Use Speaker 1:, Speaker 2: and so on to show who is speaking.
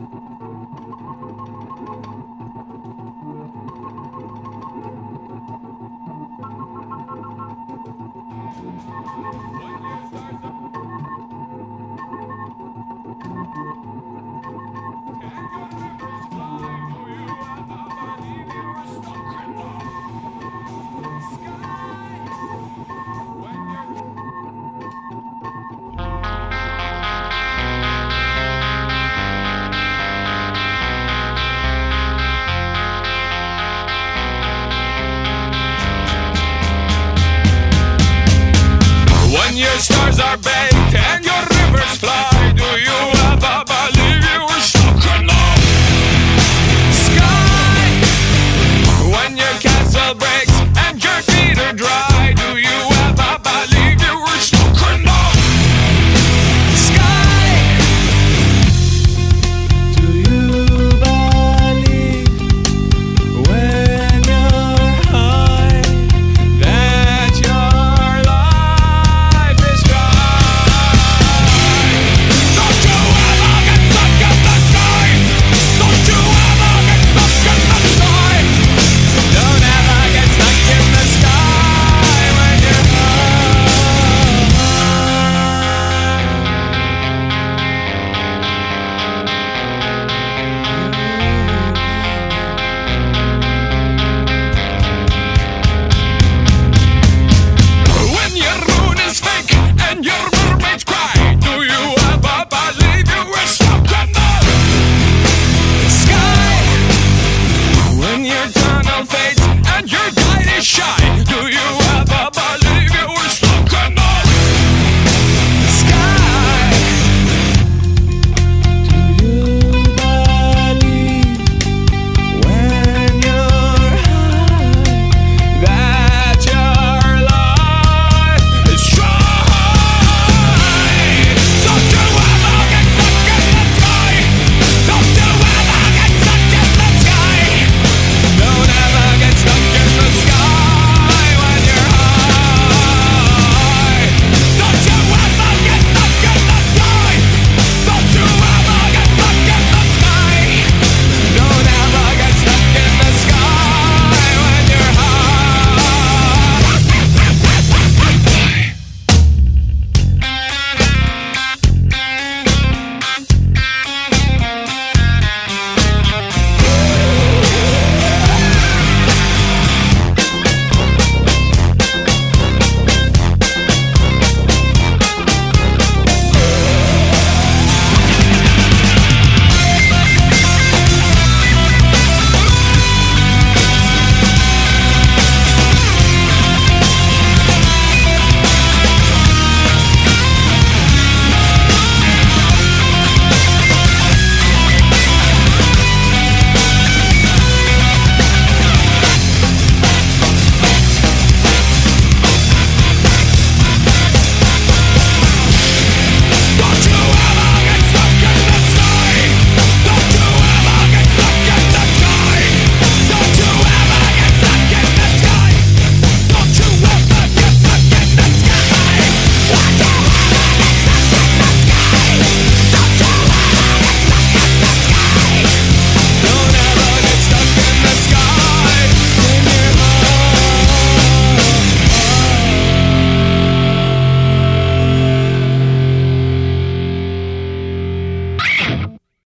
Speaker 1: Your stars are baked